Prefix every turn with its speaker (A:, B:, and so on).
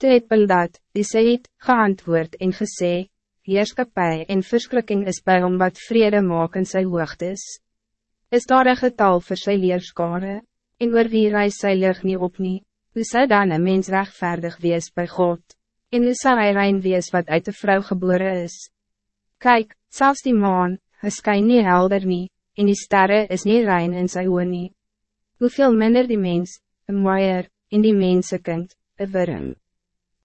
A: Toe het Bildad, die Seid, geantwoord en gesê, Heerskapie en verskrikking is bij hom wat vrede maak in sy hoogtes. Is daar een getal vir sy leerskare, en oor wie reis sy lig nie op nie, hoe sal dan een mens rechtvaardig wees bij God, en hoe sal hy rein wees wat uit de vrouw geboren is? Kijk, zelfs die maan, hy skyn nie helder nie, en die sterre is niet rein in sy oor nie. Hoeveel minder die mens, een mooier, en die mense kind, een worm.